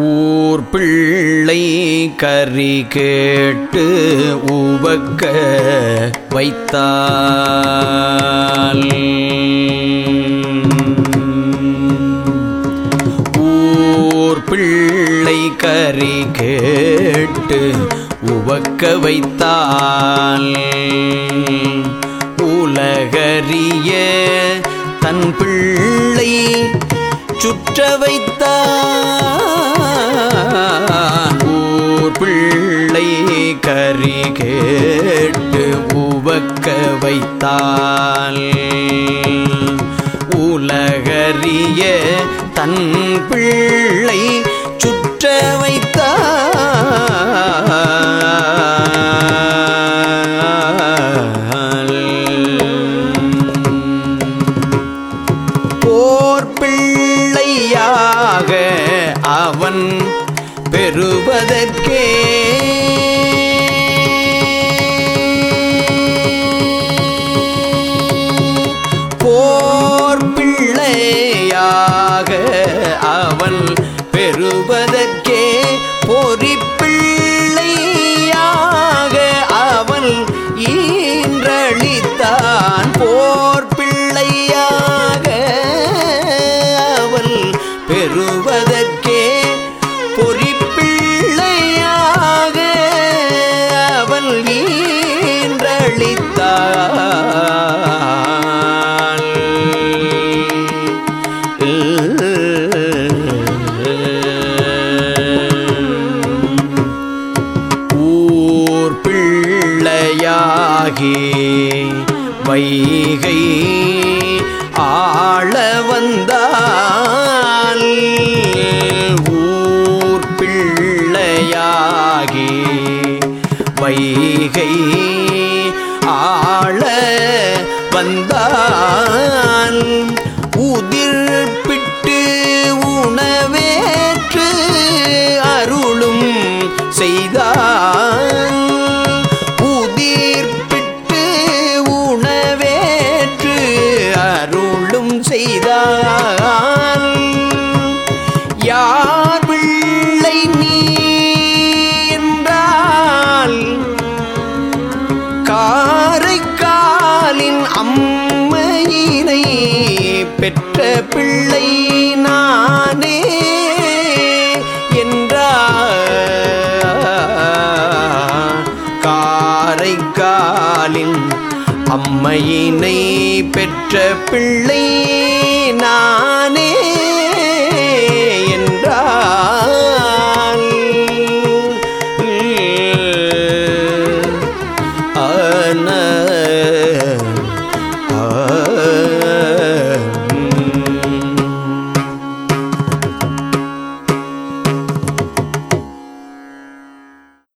ஊர் பிள்ளை கறி கேட்டு உவக்க வைத்தால் ஊர் பிள்ளை கறி கேட்டு உவக்க வைத்தால் உலகறிய தன் பிள்ளை சுற்ற வைத்த உவக்க வைத்தால் உலகறிய தன் பிள்ளை சுற்ற வைத்தால். போர் பிள்ளையாக அவன் பெறுவதற்கு அவன் பெறுவதற்கே பொறிப்பிள்ளையாக அவன் ஈ பிள்ளையாகி வைகை ஆள வந்தால் ஊர் பிள்ளையாகி வைகை ஆள வந்தால் உதிர் பெற்ற பிள்ளை நானே என்றார். காரைக்காலின் அம்மையினை பெற்ற பிள்ளை நான்